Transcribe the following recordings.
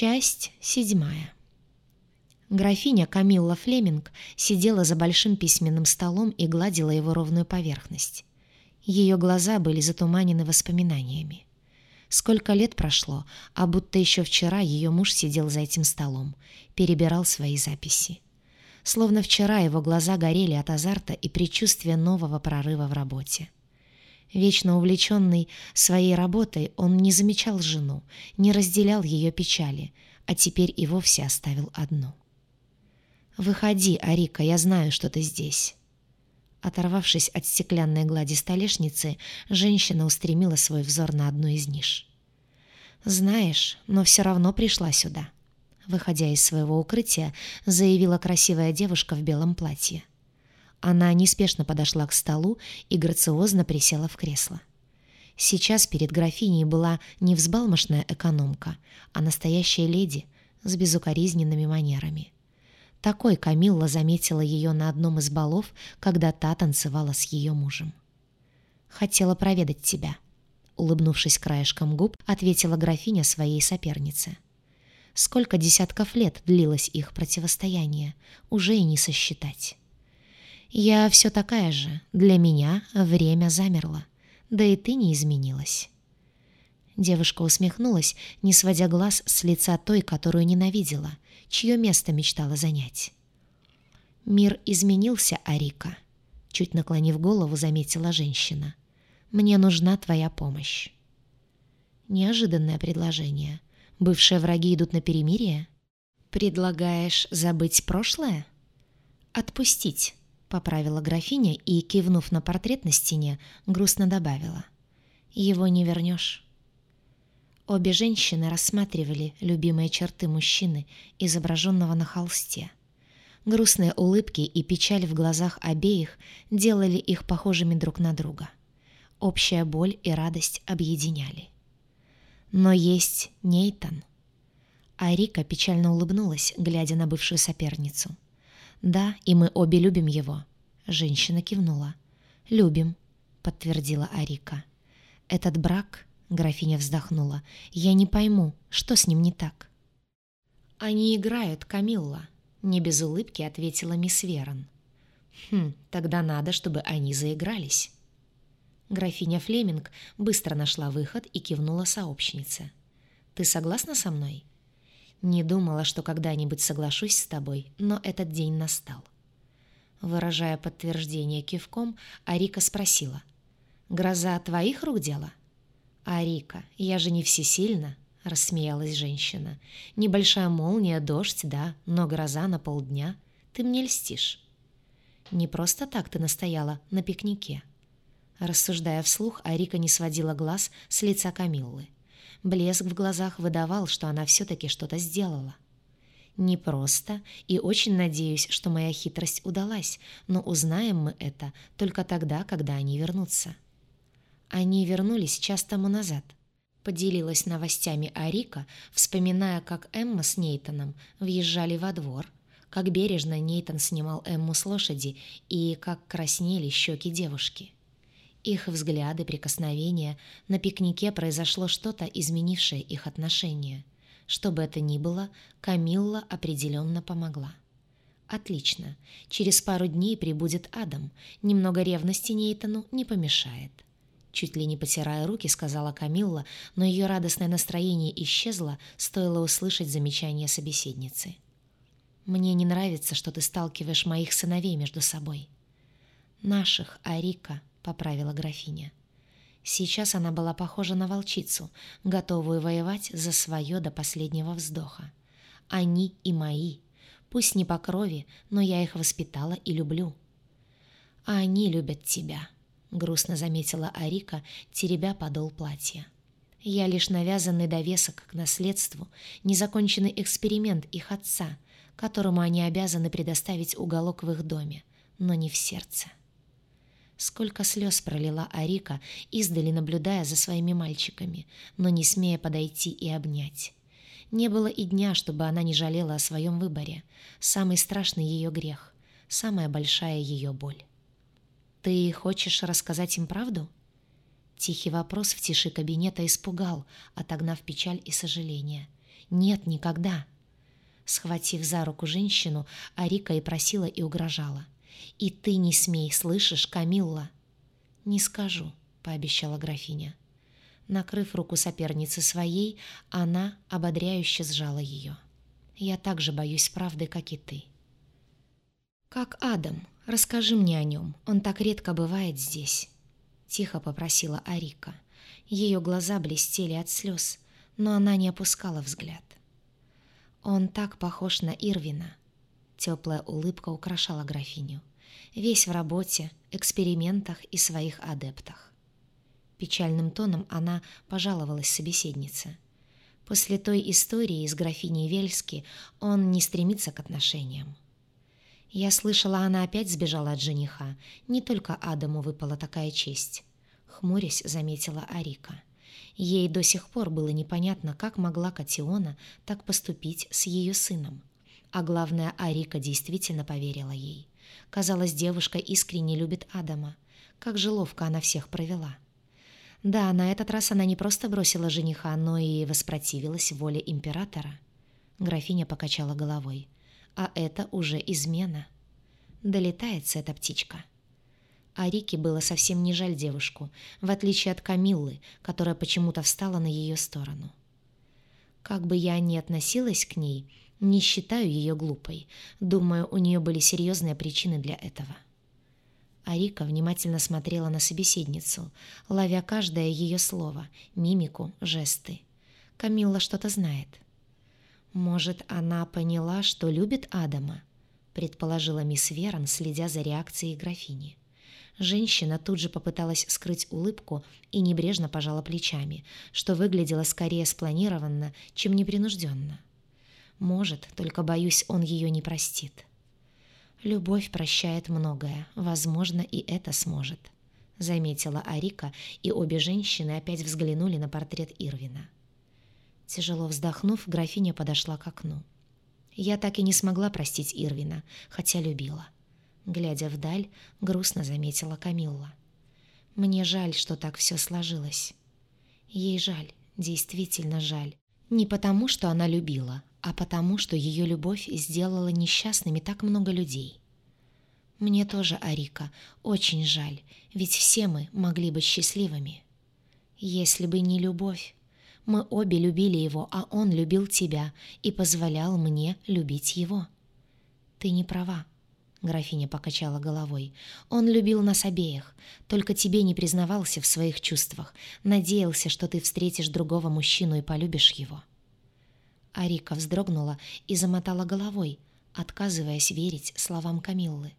Часть седьмая. Графиня Камилла Флеминг сидела за большим письменным столом и гладила его ровную поверхность. Ее глаза были затуманены воспоминаниями. Сколько лет прошло, а будто еще вчера ее муж сидел за этим столом, перебирал свои записи. Словно вчера его глаза горели от азарта и предчувствия нового прорыва в работе. Вечно увлеченный своей работой, он не замечал жену, не разделял ее печали, а теперь и вовсе оставил одну. «Выходи, Арика, я знаю, что ты здесь». Оторвавшись от стеклянной глади столешницы, женщина устремила свой взор на одну из ниш. «Знаешь, но все равно пришла сюда», — выходя из своего укрытия, заявила красивая девушка в белом платье. Она неспешно подошла к столу и грациозно присела в кресло. Сейчас перед графиней была не взбалмошная экономка, а настоящая леди с безукоризненными манерами. Такой Камилла заметила ее на одном из балов, когда та танцевала с ее мужем. «Хотела проведать тебя», — улыбнувшись краешком губ, ответила графиня своей сопернице. Сколько десятков лет длилось их противостояние, уже и не сосчитать. Я все такая же. Для меня время замерло. Да и ты не изменилась». Девушка усмехнулась, не сводя глаз с лица той, которую ненавидела, чье место мечтала занять. «Мир изменился, Арика», — чуть наклонив голову, заметила женщина. «Мне нужна твоя помощь». Неожиданное предложение. Бывшие враги идут на перемирие? «Предлагаешь забыть прошлое?» «Отпустить», — поправила графиня и, кивнув на портрет на стене, грустно добавила. «Его не вернешь». Обе женщины рассматривали любимые черты мужчины, изображенного на холсте. Грустные улыбки и печаль в глазах обеих делали их похожими друг на друга. Общая боль и радость объединяли. Но есть Нейтан. Арика печально улыбнулась, глядя на бывшую соперницу — «Да, и мы обе любим его». Женщина кивнула. «Любим», — подтвердила Арика. «Этот брак...» — графиня вздохнула. «Я не пойму, что с ним не так?» «Они играют, Камилла», — не без улыбки ответила мисс Верон. «Хм, тогда надо, чтобы они заигрались». Графиня Флеминг быстро нашла выход и кивнула сообщнице. «Ты согласна со мной?» Не думала, что когда-нибудь соглашусь с тобой, но этот день настал. Выражая подтверждение кивком, Арика спросила. «Гроза твоих рук дело?» «Арика, я же не всесильна», — рассмеялась женщина. «Небольшая молния, дождь, да, но гроза на полдня. Ты мне льстишь». «Не просто так ты настояла на пикнике». Рассуждая вслух, Арика не сводила глаз с лица Камиллы. Блеск в глазах выдавал, что она все-таки что-то сделала. Непросто, и очень надеюсь, что моя хитрость удалась, но узнаем мы это только тогда, когда они вернутся. Они вернулись час тому назад. Поделилась новостями Арика, вспоминая, как Эмма с Нейтаном въезжали во двор, как бережно Нейтан снимал Эмму с лошади и как краснели щеки девушки. Их взгляды, прикосновения, на пикнике произошло что-то, изменившее их отношения. Что бы это ни было, Камилла определенно помогла. Отлично. Через пару дней прибудет Адам. Немного ревности Нейтану не помешает. Чуть ли не потирая руки, сказала Камилла, но ее радостное настроение исчезло, стоило услышать замечание собеседницы. «Мне не нравится, что ты сталкиваешь моих сыновей между собой». «Наших, Арика», поправила графиня. Сейчас она была похожа на волчицу, готовую воевать за свое до последнего вздоха. Они и мои. Пусть не по крови, но я их воспитала и люблю. А они любят тебя, грустно заметила Арика, теребя подол платья. Я лишь навязанный довесок к наследству, незаконченный эксперимент их отца, которому они обязаны предоставить уголок в их доме, но не в сердце. Сколько слез пролила Арика, издали наблюдая за своими мальчиками, но не смея подойти и обнять. Не было и дня, чтобы она не жалела о своем выборе. Самый страшный ее грех, самая большая ее боль. «Ты хочешь рассказать им правду?» Тихий вопрос в тиши кабинета испугал, отогнав печаль и сожаление. Нет, никогда. Схватив за руку женщину, Арика и просила и угрожала. «И ты не смей, слышишь, Камилла?» «Не скажу», — пообещала графиня. Накрыв руку соперницы своей, она ободряюще сжала ее. «Я так же боюсь правды, как и ты». «Как Адам? Расскажи мне о нем. Он так редко бывает здесь», — тихо попросила Арика. Ее глаза блестели от слез, но она не опускала взгляд. «Он так похож на Ирвина». Теплая улыбка украшала графиню. Весь в работе, экспериментах и своих адептах. Печальным тоном она пожаловалась собеседнице. После той истории с графиней Вельски он не стремится к отношениям. Я слышала, она опять сбежала от жениха. Не только Адаму выпала такая честь. Хмурясь, заметила Арика. Ей до сих пор было непонятно, как могла Катиона так поступить с ее сыном. А главное, Арика действительно поверила ей. Казалось, девушка искренне любит Адама. Как же ловко она всех провела. Да, на этот раз она не просто бросила жениха, но и воспротивилась воле императора. Графиня покачала головой. А это уже измена. Долетается эта птичка. А Рике было совсем не жаль девушку, в отличие от Камиллы, которая почему-то встала на ее сторону. Как бы я ни относилась к ней, не считаю ее глупой. Думаю, у нее были серьезные причины для этого. Арика внимательно смотрела на собеседницу, ловя каждое ее слово, мимику, жесты. Камилла что-то знает. «Может, она поняла, что любит Адама?» предположила мисс Верон, следя за реакцией графини. Женщина тут же попыталась скрыть улыбку и небрежно пожала плечами, что выглядело скорее спланированно, чем непринужденно. Может, только боюсь, он ее не простит. Любовь прощает многое, возможно, и это сможет», — заметила Арика, и обе женщины опять взглянули на портрет Ирвина. Тяжело вздохнув, графиня подошла к окну. Я так и не смогла простить Ирвина, хотя любила. Глядя вдаль, грустно заметила Камилла. Мне жаль, что так все сложилось. Ей жаль, действительно жаль. Не потому, что она любила, а потому, что ее любовь сделала несчастными так много людей. Мне тоже, Арика, очень жаль, ведь все мы могли быть счастливыми. Если бы не любовь. Мы обе любили его, а он любил тебя и позволял мне любить его. Ты не права, графиня покачала головой. Он любил нас обеих, только тебе не признавался в своих чувствах, надеялся, что ты встретишь другого мужчину и полюбишь его. Арика вздрогнула и замотала головой, отказываясь верить словам Камиллы.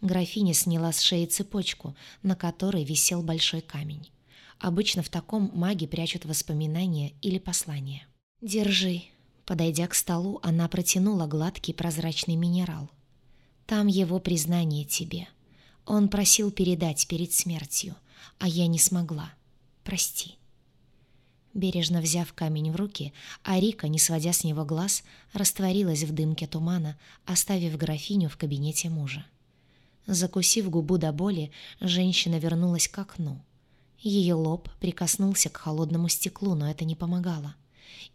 Графиня сняла с шеи цепочку, на которой висел большой камень. Обычно в таком маги прячут воспоминания или послания. «Держи». Подойдя к столу, она протянула гладкий прозрачный минерал. «Там его признание тебе. Он просил передать перед смертью, а я не смогла. Прости». Бережно взяв камень в руки, Арика, не сводя с него глаз, растворилась в дымке тумана, оставив графиню в кабинете мужа. Закусив губу до боли, женщина вернулась к окну. Ее лоб прикоснулся к холодному стеклу, но это не помогало.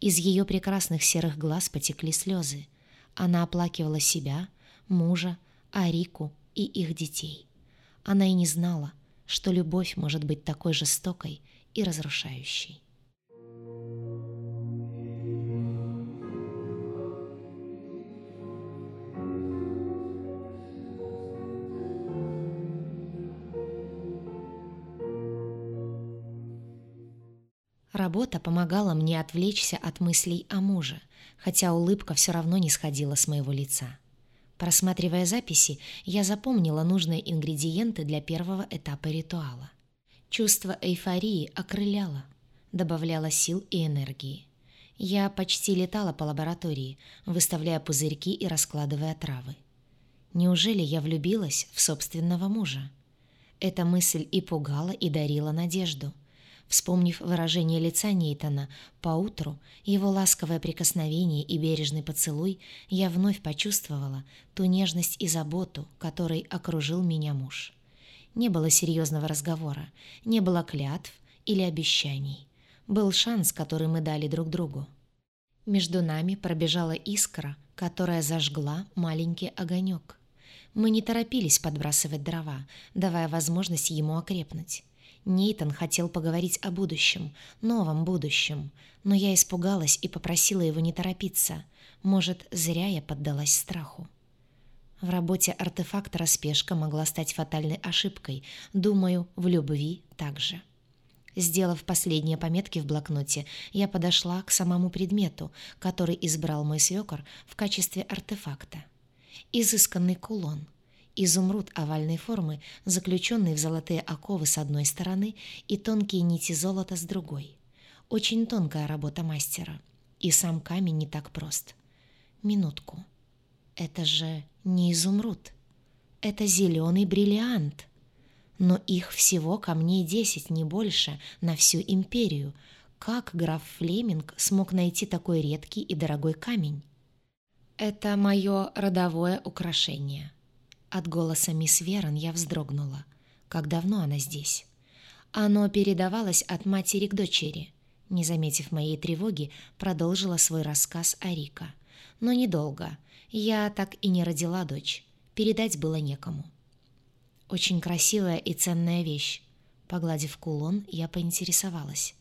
Из ее прекрасных серых глаз потекли слезы. Она оплакивала себя, мужа, Арику и их детей. Она и не знала, что любовь может быть такой жестокой и разрушающей. Работа помогала мне отвлечься от мыслей о муже, хотя улыбка все равно не сходила с моего лица. Просматривая записи, я запомнила нужные ингредиенты для первого этапа ритуала. Чувство эйфории окрыляло, добавляло сил и энергии. Я почти летала по лаборатории, выставляя пузырьки и раскладывая травы. Неужели я влюбилась в собственного мужа? Эта мысль и пугала, и дарила надежду — Вспомнив выражение лица Нейтана, поутру, его ласковое прикосновение и бережный поцелуй, я вновь почувствовала ту нежность и заботу, которой окружил меня муж. Не было серьезного разговора, не было клятв или обещаний. Был шанс, который мы дали друг другу. Между нами пробежала искра, которая зажгла маленький огонек. Мы не торопились подбрасывать дрова, давая возможность ему окрепнуть. Нейтан хотел поговорить о будущем, новом будущем, но я испугалась и попросила его не торопиться. Может, зря я поддалась страху. В работе артефактора спешка могла стать фатальной ошибкой. Думаю, в любви также. Сделав последние пометки в блокноте, я подошла к самому предмету, который избрал мой свекор в качестве артефакта. Изысканный кулон. Изумруд овальной формы, заключенный в золотые оковы с одной стороны и тонкие нити золота с другой. Очень тонкая работа мастера. И сам камень не так прост. Минутку. Это же не изумруд. Это зеленый бриллиант но их всего камней десять, не больше, на всю империю. Как граф Флеминг смог найти такой редкий и дорогой камень? Это мое родовое украшение. От голоса мисс Верон я вздрогнула. Как давно она здесь? Оно передавалось от матери к дочери. Не заметив моей тревоги, продолжила свой рассказ Арика. Но недолго. Я так и не родила дочь. Передать было некому. Очень красивая и ценная вещь. Погладив кулон, я поинтересовалась.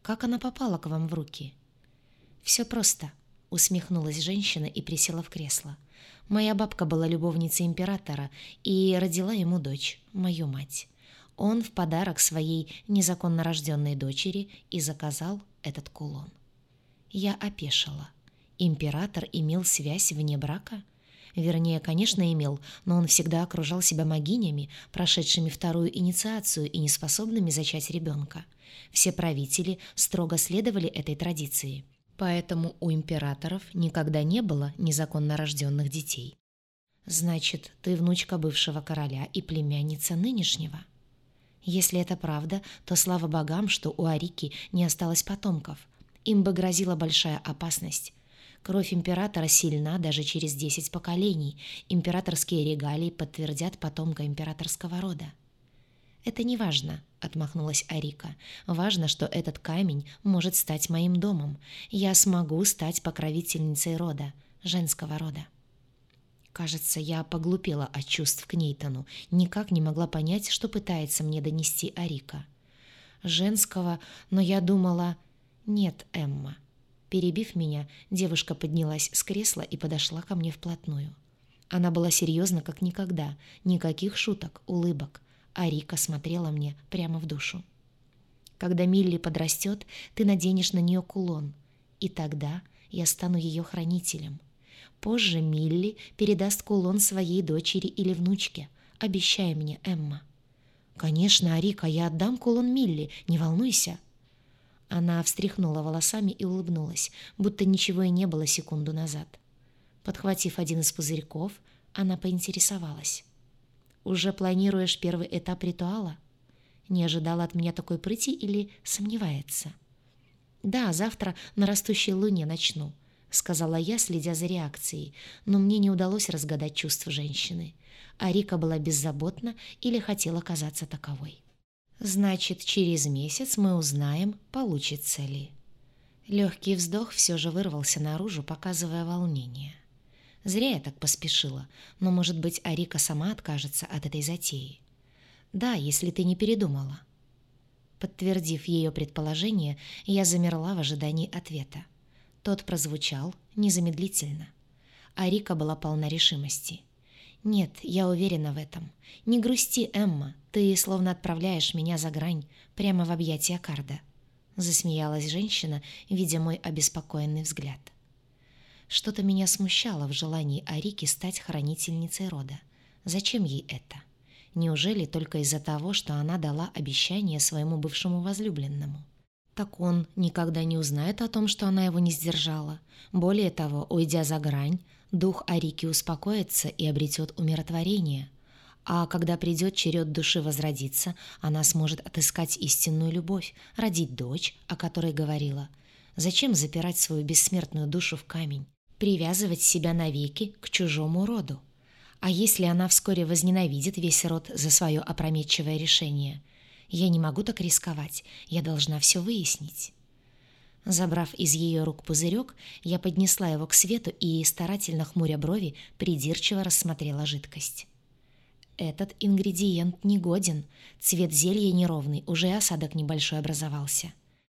Как она попала к вам в руки? Все просто. Усмехнулась женщина и присела в кресло. Моя бабка была любовницей императора и родила ему дочь, мою мать. Он в подарок своей незаконно рожденной дочери и заказал этот кулон. Я опешила. Император имел связь вне брака? Вернее, конечно, имел, но он всегда окружал себя могинями, прошедшими вторую инициацию и неспособными зачать ребенка. Все правители строго следовали этой традиции. Поэтому у императоров никогда не было незаконно рожденных детей. «Значит, ты внучка бывшего короля и племянница нынешнего?» Если это правда, то слава богам, что у Арики не осталось потомков. Им бы грозила большая опасность. Кровь императора сильна даже через десять поколений. Императорские регалии подтвердят потомка императорского рода. «Это не важно», — отмахнулась Арика. «Важно, что этот камень может стать моим домом. Я смогу стать покровительницей рода, женского рода». Кажется, я поглупела от чувств к Нейтану, никак не могла понять, что пытается мне донести Арика. Женского, но я думала... Нет, Эмма, Перебив меня, девушка поднялась с кресла и подошла ко мне вплотную. Она была серьезна, как никогда, никаких шуток, улыбок, а Рика смотрела мне прямо в душу. «Когда Милли подрастет, ты наденешь на нее кулон, и тогда я стану ее хранителем. Позже Милли передаст кулон своей дочери или внучке. Обещай мне, Эмма». «Конечно, Арика, я отдам кулон Милли, не волнуйся», она встряхнула волосами и улыбнулась, будто ничего и не было секунду назад. Подхватив один из пузырьков, она поинтересовалась. «Уже планируешь первый этап ритуала?» Не ожидала от меня такой прыти или сомневается? «Да, завтра на растущей луне начну», — сказала я, следя за реакцией, но мне не удалось разгадать чувства женщины. А Рика была беззаботна или хотела казаться таковой. Значит, через месяц мы узнаем, получится ли. Легкий вздох все же вырвался наружу, показывая волнение. Зря я так поспешила, но, может быть, Арика сама откажется от этой затеи. Да, если ты не передумала. Подтвердив ее предположение, я замерла в ожидании ответа. Тот прозвучал незамедлительно. Арика была полна решимости — «Нет, я уверена в этом. Не грусти, Эмма, ты словно отправляешь меня за грань, прямо в объятия Карда». Засмеялась женщина, видя мой обеспокоенный взгляд. Что-то меня смущало в желании Арики стать хранительницей рода. Зачем ей это? Неужели только из-за того, что она дала обещание своему бывшему возлюбленному? Так он никогда не узнает о том, что она его не сдержала. Более того, уйдя за грань, дух Арики успокоится и обретет умиротворение. А когда придет черед души возродиться, она сможет отыскать истинную любовь, родить дочь, о которой говорила. Зачем запирать свою бессмертную душу в камень? Привязывать себя навеки к чужому роду? А если она вскоре возненавидит весь род за свое опрометчивое решение – я не могу так рисковать, я должна все выяснить. Забрав из ее рук пузырек, я поднесла его к свету и, старательно хмуря брови, придирчиво рассмотрела жидкость. Этот ингредиент негоден, цвет зелья неровный, уже осадок небольшой образовался.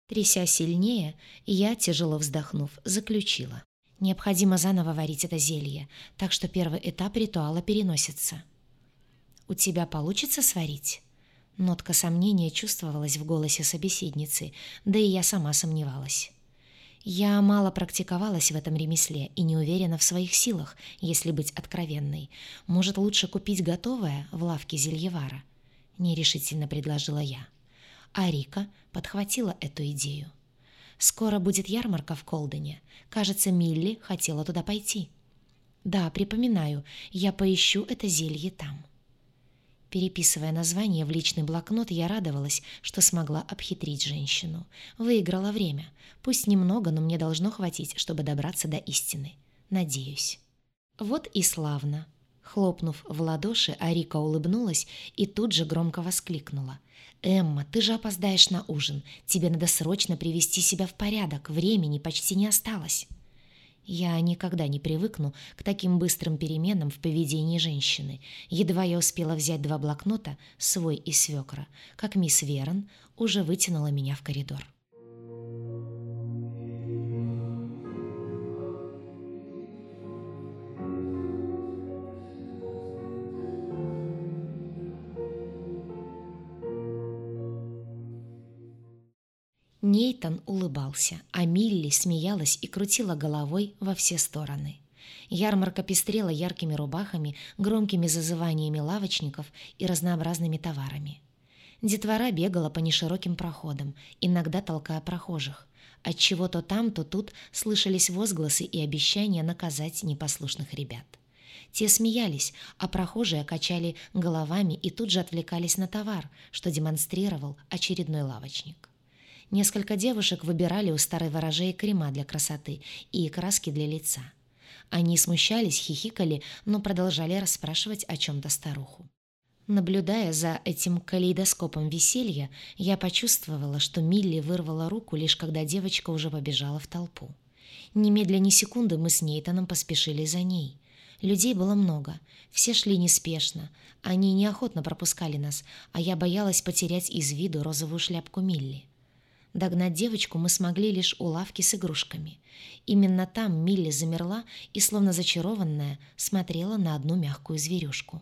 Тряся сильнее, я, тяжело вздохнув, заключила. Необходимо заново варить это зелье, так что первый этап ритуала переносится. «У тебя получится сварить?» Нотка сомнения чувствовалась в голосе собеседницы, да и я сама сомневалась. Я мало практиковалась в этом ремесле и не уверена в своих силах, если быть откровенной. Может, лучше купить готовое в лавке зельевара? Нерешительно предложила я. А Рика подхватила эту идею. Скоро будет ярмарка в Колдене. Кажется, Милли хотела туда пойти. Да, припоминаю, я поищу это зелье там. Переписывая название в личный блокнот, я радовалась, что смогла обхитрить женщину. Выиграла время. Пусть немного, но мне должно хватить, чтобы добраться до истины. Надеюсь. Вот и славно. Хлопнув в ладоши, Арика улыбнулась и тут же громко воскликнула. «Эмма, ты же опоздаешь на ужин. Тебе надо срочно привести себя в порядок. Времени почти не осталось». Я никогда не привыкну к таким быстрым переменам в поведении женщины. Едва я успела взять два блокнота, свой и свекра, как мисс Верон уже вытянула меня в коридор. Нейтан улыбался, а Милли смеялась и крутила головой во все стороны. Ярмарка пестрела яркими рубахами, громкими зазываниями лавочников и разнообразными товарами. Детвора бегала по нешироким проходам, иногда толкая прохожих. Отчего то там, то тут слышались возгласы и обещания наказать непослушных ребят. Те смеялись, а прохожие качали головами и тут же отвлекались на товар, что демонстрировал очередной лавочник. Несколько девушек выбирали у старой ворожей крема для красоты и краски для лица. Они смущались, хихикали, но продолжали расспрашивать о чем-то старуху. Наблюдая за этим калейдоскопом веселья, я почувствовала, что Милли вырвала руку, лишь когда девочка уже побежала в толпу. Немедля ни секунды мы с Нейтаном поспешили за ней. Людей было много, все шли неспешно. Они неохотно пропускали нас, а я боялась потерять из виду розовую шляпку Милли. Догнать девочку мы смогли лишь у лавки с игрушками. Именно там Милли замерла и, словно зачарованная, смотрела на одну мягкую зверюшку.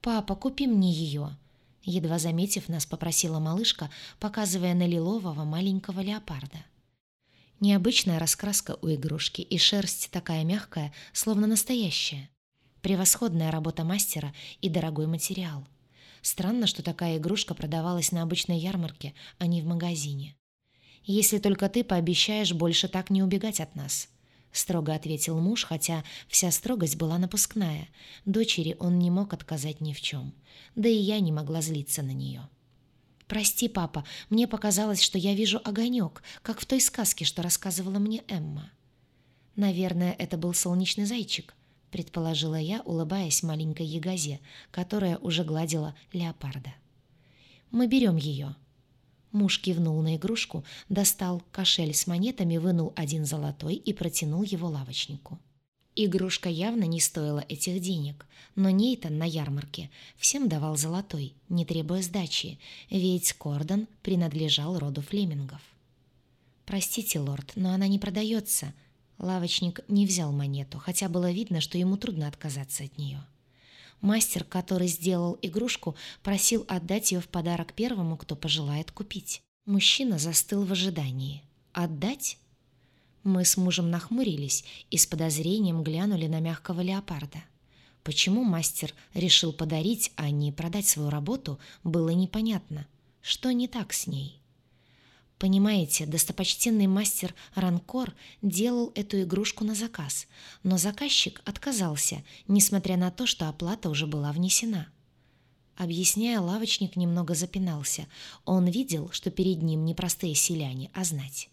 «Папа, купи мне ее!» Едва заметив нас, попросила малышка, показывая на лилового маленького леопарда. Необычная раскраска у игрушки, и шерсть такая мягкая, словно настоящая. Превосходная работа мастера и дорогой материал. Странно, что такая игрушка продавалась на обычной ярмарке, а не в магазине если только ты пообещаешь больше так не убегать от нас», — строго ответил муж, хотя вся строгость была напускная. Дочери он не мог отказать ни в чем. Да и я не могла злиться на нее. «Прости, папа, мне показалось, что я вижу огонек, как в той сказке, что рассказывала мне Эмма». «Наверное, это был солнечный зайчик», — предположила я, улыбаясь маленькой ягозе, которая уже гладила леопарда. «Мы берем ее», Муж кивнул на игрушку, достал кошель с монетами, вынул один золотой и протянул его лавочнику. Игрушка явно не стоила этих денег, но Нейтан на ярмарке всем давал золотой, не требуя сдачи, ведь Кордон принадлежал роду флемингов. «Простите, лорд, но она не продается». Лавочник не взял монету, хотя было видно, что ему трудно отказаться от нее. Мастер, который сделал игрушку, просил отдать ее в подарок первому, кто пожелает купить. Мужчина застыл в ожидании. «Отдать?» Мы с мужем нахмурились и с подозрением глянули на мягкого леопарда. Почему мастер решил подарить, а не продать свою работу, было непонятно. Что не так с ней? Понимаете, достопочтенный мастер Ранкор делал эту игрушку на заказ, но заказчик отказался, несмотря на то, что оплата уже была внесена. Объясняя, лавочник немного запинался. Он видел, что перед ним не простые селяне, а знать.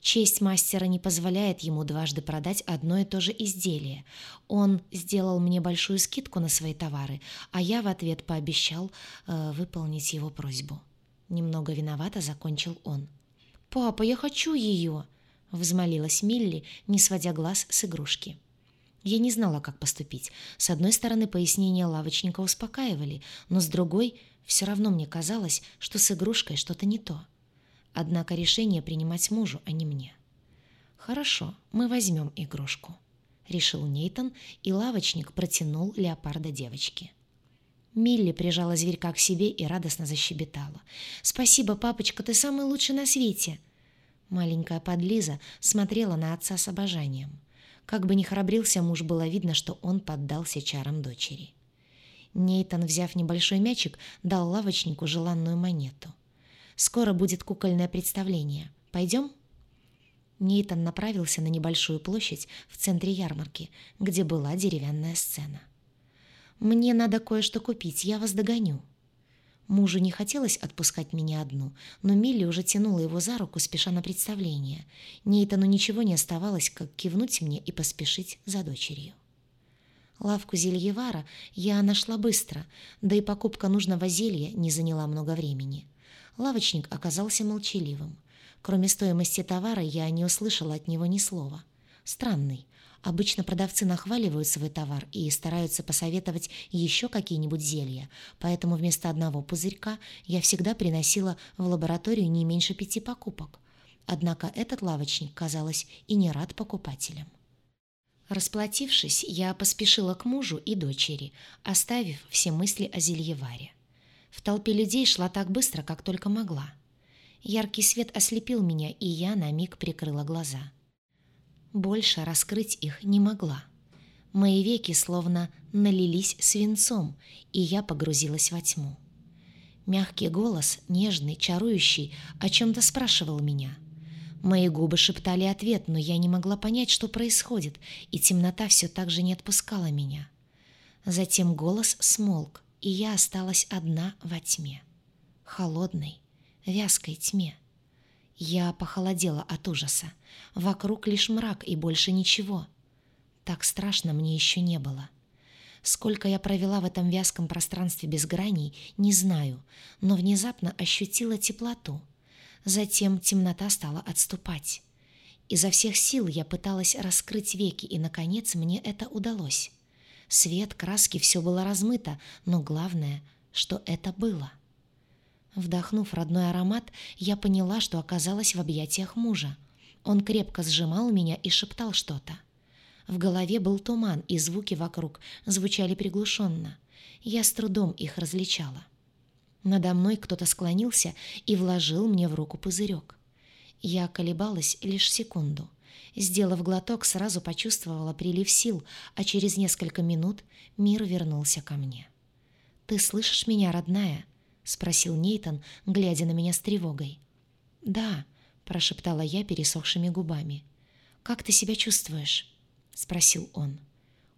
Честь мастера не позволяет ему дважды продать одно и то же изделие. Он сделал мне большую скидку на свои товары, а я в ответ пообещал э, выполнить его просьбу. Немного виновато закончил он. «Папа, я хочу ее!» — взмолилась Милли, не сводя глаз с игрушки. Я не знала, как поступить. С одной стороны, пояснения лавочника успокаивали, но с другой, все равно мне казалось, что с игрушкой что-то не то. Однако решение принимать мужу, а не мне. «Хорошо, мы возьмем игрушку», — решил Нейтон, и лавочник протянул леопарда девочке. Милли прижала зверька к себе и радостно защебетала. «Спасибо, папочка, ты самый лучший на свете!» Маленькая подлиза смотрела на отца с обожанием. Как бы ни храбрился муж, было видно, что он поддался чарам дочери. Нейтан, взяв небольшой мячик, дал лавочнику желанную монету. «Скоро будет кукольное представление. Пойдем?» Нейтан направился на небольшую площадь в центре ярмарки, где была деревянная сцена. «Мне надо кое-что купить, я вас догоню», Мужу не хотелось отпускать меня одну, но Милли уже тянула его за руку, спеша на представление. Нейтану ничего не оставалось, как кивнуть мне и поспешить за дочерью. Лавку зельевара я нашла быстро, да и покупка нужного зелья не заняла много времени. Лавочник оказался молчаливым. Кроме стоимости товара я не услышала от него ни слова. Странный. Обычно продавцы нахваливают свой товар и стараются посоветовать еще какие-нибудь зелья, поэтому вместо одного пузырька я всегда приносила в лабораторию не меньше пяти покупок. Однако этот лавочник, казалось, и не рад покупателям. Расплатившись, я поспешила к мужу и дочери, оставив все мысли о зельеваре. В толпе людей шла так быстро, как только могла. Яркий свет ослепил меня, и я на миг прикрыла глаза. Больше раскрыть их не могла. Мои веки словно налились свинцом, и я погрузилась во тьму. Мягкий голос, нежный, чарующий, о чем-то спрашивал меня. Мои губы шептали ответ, но я не могла понять, что происходит, и темнота все так же не отпускала меня. Затем голос смолк, и я осталась одна во тьме. Холодной, вязкой тьме. Я похолодела от ужаса. Вокруг лишь мрак и больше ничего. Так страшно мне еще не было. Сколько я провела в этом вязком пространстве без граней, не знаю, но внезапно ощутила теплоту. Затем темнота стала отступать. Изо всех сил я пыталась раскрыть веки, и, наконец, мне это удалось. Свет, краски, все было размыто, но главное, что это было. Вдохнув родной аромат, я поняла, что оказалась в объятиях мужа. Он крепко сжимал меня и шептал что-то. В голове был туман, и звуки вокруг звучали приглушенно. Я с трудом их различала. Надо мной кто-то склонился и вложил мне в руку пузырек. Я колебалась лишь секунду. Сделав глоток, сразу почувствовала прилив сил, а через несколько минут мир вернулся ко мне. «Ты слышишь меня, родная?» — спросил Нейтон, глядя на меня с тревогой. «Да», — прошептала я пересохшими губами. «Как ты себя чувствуешь?» — спросил он.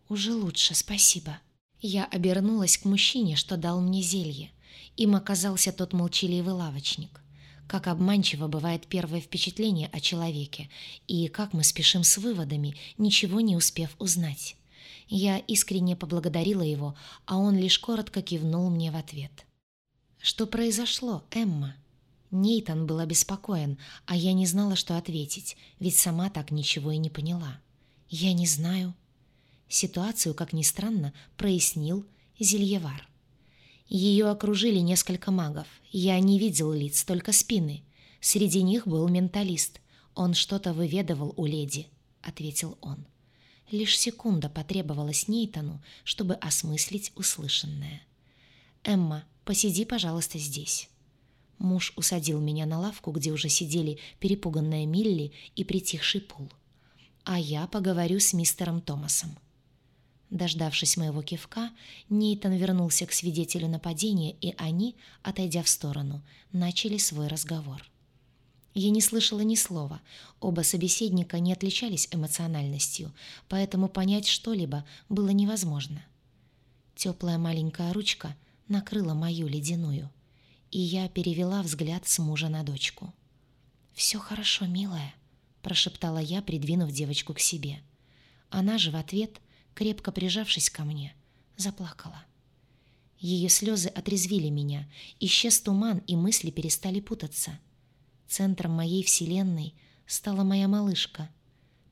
«Уже лучше, спасибо». Я обернулась к мужчине, что дал мне зелье. Им оказался тот молчаливый лавочник. Как обманчиво бывает первое впечатление о человеке, и как мы спешим с выводами, ничего не успев узнать. Я искренне поблагодарила его, а он лишь коротко кивнул мне в ответ. «Что произошло, Эмма?» Нейтан был обеспокоен, а я не знала, что ответить, ведь сама так ничего и не поняла. «Я не знаю». Ситуацию, как ни странно, прояснил Зельевар. Ее окружили несколько магов. Я не видел лиц, только спины. Среди них был менталист. Он что-то выведывал у леди, — ответил он. Лишь секунда потребовалась Нейтану, чтобы осмыслить услышанное. «Эмма, Посиди, пожалуйста, здесь». Муж усадил меня на лавку, где уже сидели перепуганная Милли и притихший Пул. А я поговорю с мистером Томасом. Дождавшись моего кивка, Нейтан вернулся к свидетелю нападения, и они, отойдя в сторону, начали свой разговор. Я не слышала ни слова, оба собеседника не отличались эмоциональностью, поэтому понять что-либо было невозможно. Теплая маленькая ручка — накрыла мою ледяную, и я перевела взгляд с мужа на дочку. «Все хорошо, милая», — прошептала я, придвинув девочку к себе. Она же в ответ, крепко прижавшись ко мне, заплакала. Ее слезы отрезвили меня, исчез туман, и мысли перестали путаться. центром моей вселенной стала моя малышка.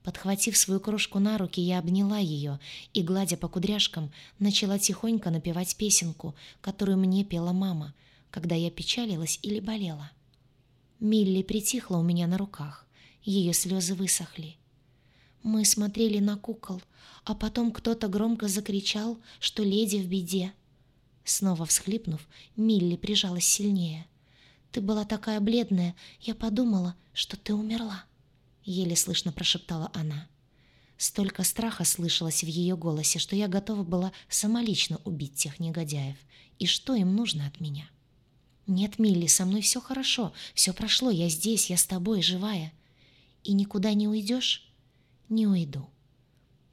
Подхватив свою крошку на руки, я обняла ее и, гладя по кудряшкам, начала тихонько напевать песенку, которую мне пела мама, когда я печалилась или болела. Милли притихла у меня на руках, ее слезы высохли. Мы смотрели на кукол, а потом кто-то громко закричал, что леди в беде. Снова всхлипнув, Милли прижалась сильнее. «Ты была такая бледная, я подумала, что ты умерла», — еле слышно прошептала она. Столько страха слышалось в ее голосе, что я готова была самолично убить тех негодяев. И что им нужно от меня? «Нет, Милли, со мной все хорошо, все прошло, я здесь, я с тобой, живая. И никуда не уйдешь?» «Не уйду».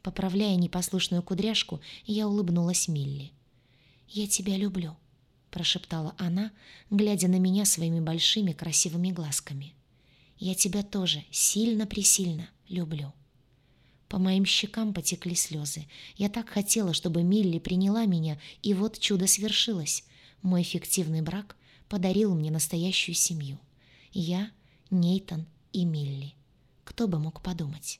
Поправляя непослушную кудряшку, я улыбнулась Милли. «Я тебя люблю», — прошептала она, глядя на меня своими большими красивыми глазками. «Я тебя тоже сильно-пресильно люблю». По моим щекам потекли слезы. Я так хотела, чтобы Милли приняла меня, и вот чудо свершилось. Мой фиктивный брак подарил мне настоящую семью. Я, Нейтан и Милли. Кто бы мог подумать?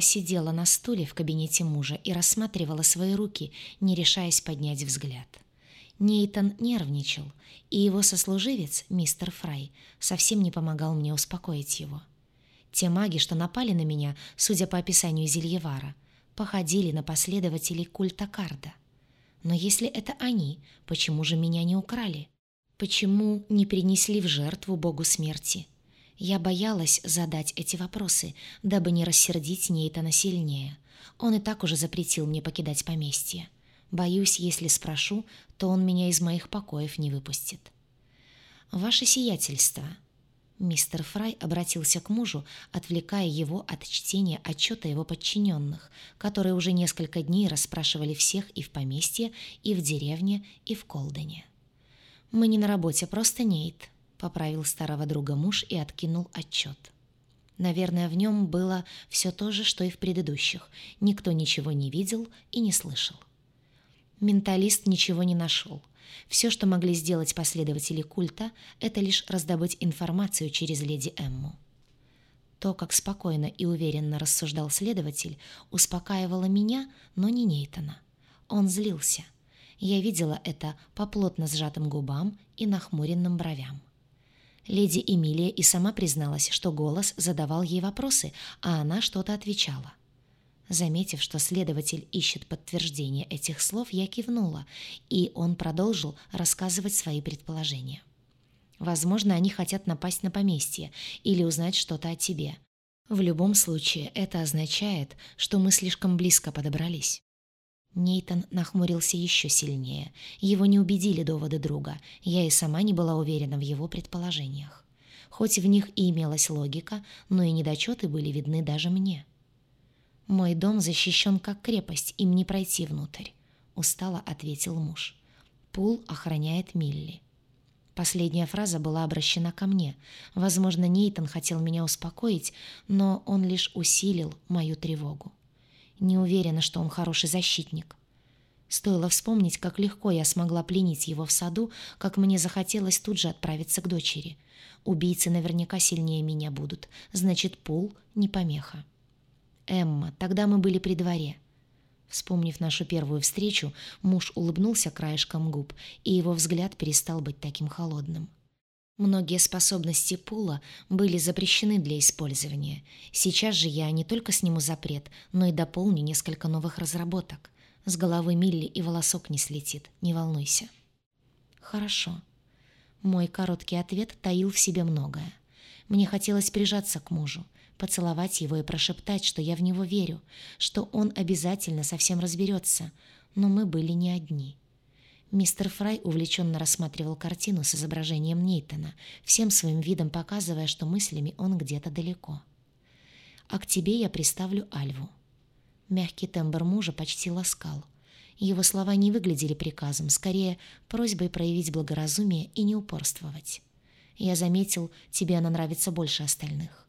Сидела на стуле в кабинете мужа и рассматривала свои руки, не решаясь поднять взгляд. Нейтан нервничал, и его сослуживец, мистер Фрай, совсем не помогал мне успокоить его. Те маги, что напали на меня, судя по описанию Зельевара, походили на последователей культа Карда. Но если это они, почему же меня не украли? Почему не принесли в жертву богу смерти? Я боялась задать эти вопросы, дабы не рассердить Нейтана сильнее. Он и так уже запретил мне покидать поместье. Боюсь, если спрошу, то он меня из моих покоев не выпустит. «Ваше сиятельство», Мистер Фрай обратился к мужу, отвлекая его от чтения отчета его подчиненных, которые уже несколько дней расспрашивали всех и в поместье, и в деревне, и в Колдене. «Мы не на работе, просто Нейт. Поправил старого друга муж и откинул отчет. Наверное, в нем было все то же, что и в предыдущих. Никто ничего не видел и не слышал. Менталист ничего не нашел. Все, что могли сделать последователи культа, это лишь раздобыть информацию через леди Эмму. То, как спокойно и уверенно рассуждал следователь, успокаивало меня, но не Нейтана. Он злился. Я видела это по плотно сжатым губам и нахмуренным бровям. Леди Эмилия и сама призналась, что голос задавал ей вопросы, а она что-то отвечала. Заметив, что следователь ищет подтверждение этих слов, я кивнула, и он продолжил рассказывать свои предположения. Возможно, они хотят напасть на поместье или узнать что-то о тебе. В любом случае, это означает, что мы слишком близко подобрались. Нейтон нахмурился еще сильнее. Его не убедили доводы друга. Я и сама не была уверена в его предположениях. Хоть в них и имелась логика, но и недочеты были видны даже мне. «Мой дом защищен как крепость, им не пройти внутрь», — устало ответил муж. «Пул охраняет Милли». Последняя фраза была обращена ко мне. Возможно, Нейтон хотел меня успокоить, но он лишь усилил мою тревогу. Не уверена, что он хороший защитник. Стоило вспомнить, как легко я смогла пленить его в саду, как мне захотелось тут же отправиться к дочери. Убийцы наверняка сильнее меня будут, значит, пул не помеха. Эмма, тогда мы были при дворе. Вспомнив нашу первую встречу, муж улыбнулся краешком губ, и его взгляд перестал быть таким холодным. Многие способности Пула были запрещены для использования. Сейчас же я не только сниму запрет, но и дополню несколько новых разработок. С головы Милли и волосок не слетит, не волнуйся. Хорошо. Мой короткий ответ таил в себе многое. Мне хотелось прижаться к мужу, поцеловать его и прошептать, что я в него верю, что он обязательно совсем разберется, но мы были не одни. Мистер Фрай увлеченно рассматривал картину с изображением Нейтона, всем своим видом показывая, что мыслями он где-то далеко. «А к тебе я приставлю Альву». Мягкий тембр мужа почти ласкал. Его слова не выглядели приказом, скорее просьбой проявить благоразумие и не упорствовать. Я заметил, тебе она нравится больше остальных.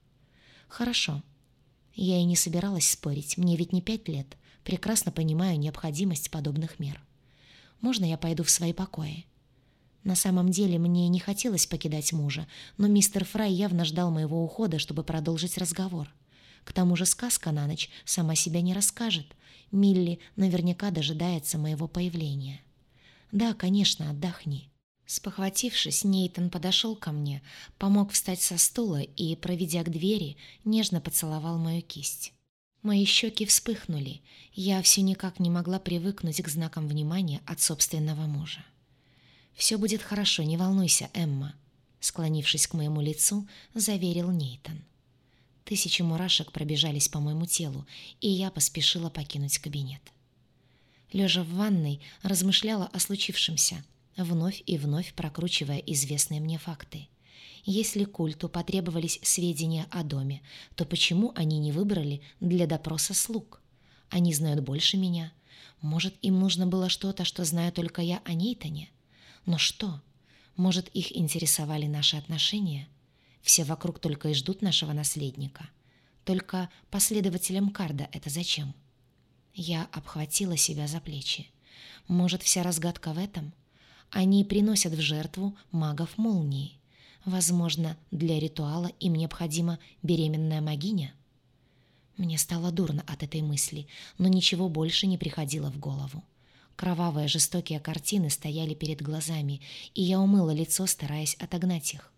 Хорошо. Я и не собиралась спорить, мне ведь не пять лет. Прекрасно понимаю необходимость подобных мер. Можно я пойду в свои покои? На самом деле мне не хотелось покидать мужа, но мистер Фрай явно ждал моего ухода, чтобы продолжить разговор. К тому же сказка на ночь сама себя не расскажет. Милли наверняка дожидается моего появления. «Да, конечно, отдохни». Спохватившись, Нейтон подошел ко мне, помог встать со стула и, проведя к двери, нежно поцеловал мою кисть. Мои щеки вспыхнули, я все никак не могла привыкнуть к знакам внимания от собственного мужа. «Все будет хорошо, не волнуйся, Эмма», — склонившись к моему лицу, заверил Нейтон. Тысячи мурашек пробежались по моему телу, и я поспешила покинуть кабинет. Лежа в ванной, размышляла о случившемся, вновь и вновь прокручивая известные мне факты. Если культу потребовались сведения о доме, то почему они не выбрали для допроса слуг? Они знают больше меня. Может, им нужно было что-то, что знаю только я о Нейтане? Но что? Может, их интересовали наши отношения? Все вокруг только и ждут нашего наследника. Только последователям Карда это зачем? Я обхватила себя за плечи. Может, вся разгадка в этом? Они приносят в жертву магов молнии. Возможно, для ритуала им необходима беременная магиня? Мне стало дурно от этой мысли, но ничего больше не приходило в голову. Кровавые жестокие картины стояли перед глазами, и я умыла лицо, стараясь отогнать их.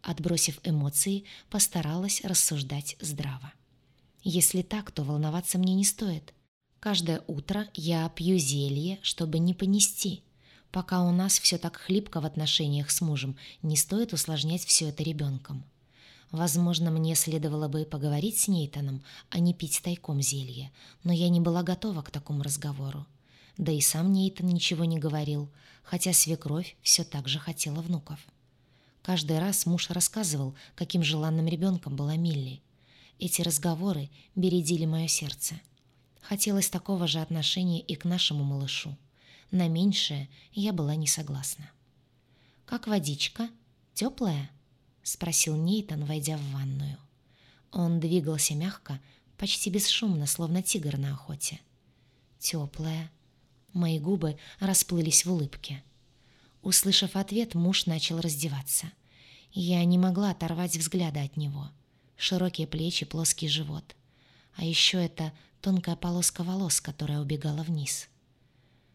Отбросив эмоции, постаралась рассуждать здраво. Если так, то волноваться мне не стоит. Каждое утро я пью зелье, чтобы не понести. Пока у нас все так хлипко в отношениях с мужем, не стоит усложнять все это ребенком. Возможно, мне следовало бы поговорить с Нейтаном, а не пить тайком зелье, но я не была готова к такому разговору. Да и сам Нейтан ничего не говорил, хотя свекровь все так же хотела внуков. Каждый раз муж рассказывал, каким желанным ребенком была Милли. Эти разговоры бередили мое сердце. Хотелось такого же отношения и к нашему малышу. На меньшее я была не согласна. «Как водичка? Теплая?» — спросил Нейтан, войдя в ванную. Он двигался мягко, почти бесшумно, словно тигр на охоте. «Теплая», Мои губы расплылись в улыбке. Услышав ответ, муж начал раздеваться. Я не могла оторвать взгляда от него. Широкие плечи, плоский живот. А еще это тонкая полоска волос, которая убегала вниз.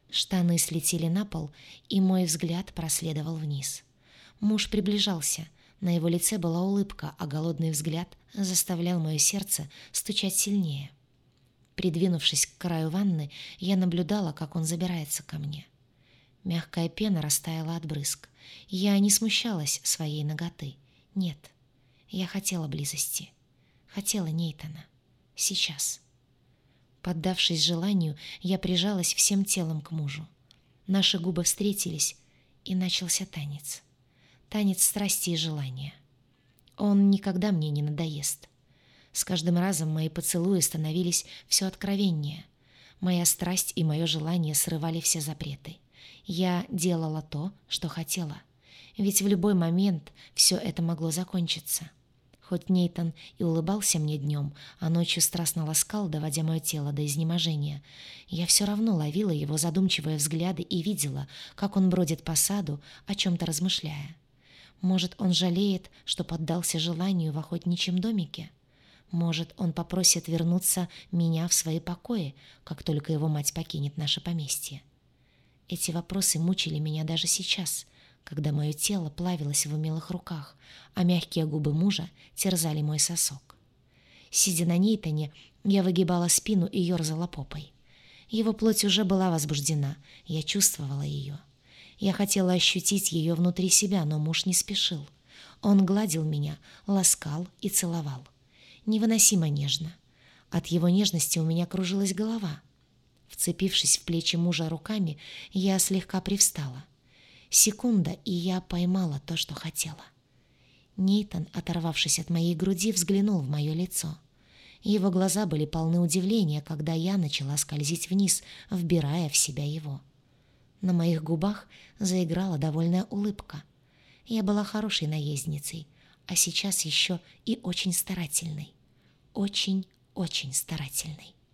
Штаны слетели на пол, и мой взгляд проследовал вниз. Муж приближался. На его лице была улыбка, а голодный взгляд заставлял мое сердце стучать сильнее. Придвинувшись к краю ванны, я наблюдала, как он забирается ко мне. Мягкая пена растаяла от брызг. Я не смущалась своей ноготы. Нет, я хотела близости. Хотела Нейтана. Сейчас. Поддавшись желанию, я прижалась всем телом к мужу. Наши губы встретились, и начался танец. Танец страсти и желания. Он никогда мне не надоест. С каждым разом мои поцелуи становились все откровеннее. Моя страсть и мое желание срывали все запреты. Я делала то, что хотела. Ведь в любой момент все это могло закончиться. Хоть Нейтан и улыбался мне днем, а ночью страстно ласкал, доводя мое тело до изнеможения, я все равно ловила его задумчивые взгляды и видела, как он бродит по саду, о чем-то размышляя. Может, он жалеет, что поддался желанию в охотничьем домике? Может, он попросит вернуться меня в свои покои, как только его мать покинет наше поместье. Эти вопросы мучили меня даже сейчас, когда мое тело плавилось в умелых руках, а мягкие губы мужа терзали мой сосок. Сидя на Нейтане, я выгибала спину и ерзала попой. Его плоть уже была возбуждена, я чувствовала ее. Я хотела ощутить ее внутри себя, но муж не спешил. Он гладил меня, ласкал и целовал невыносимо нежно. От его нежности у меня кружилась голова. Вцепившись в плечи мужа руками, я слегка привстала. Секунда, и я поймала то, что хотела. Нейтан, оторвавшись от моей груди, взглянул в мое лицо. Его глаза были полны удивления, когда я начала скользить вниз, вбирая в себя его. На моих губах заиграла довольная улыбка. Я была хорошей наездницей, а сейчас еще и очень старательной. Очень-очень старательной.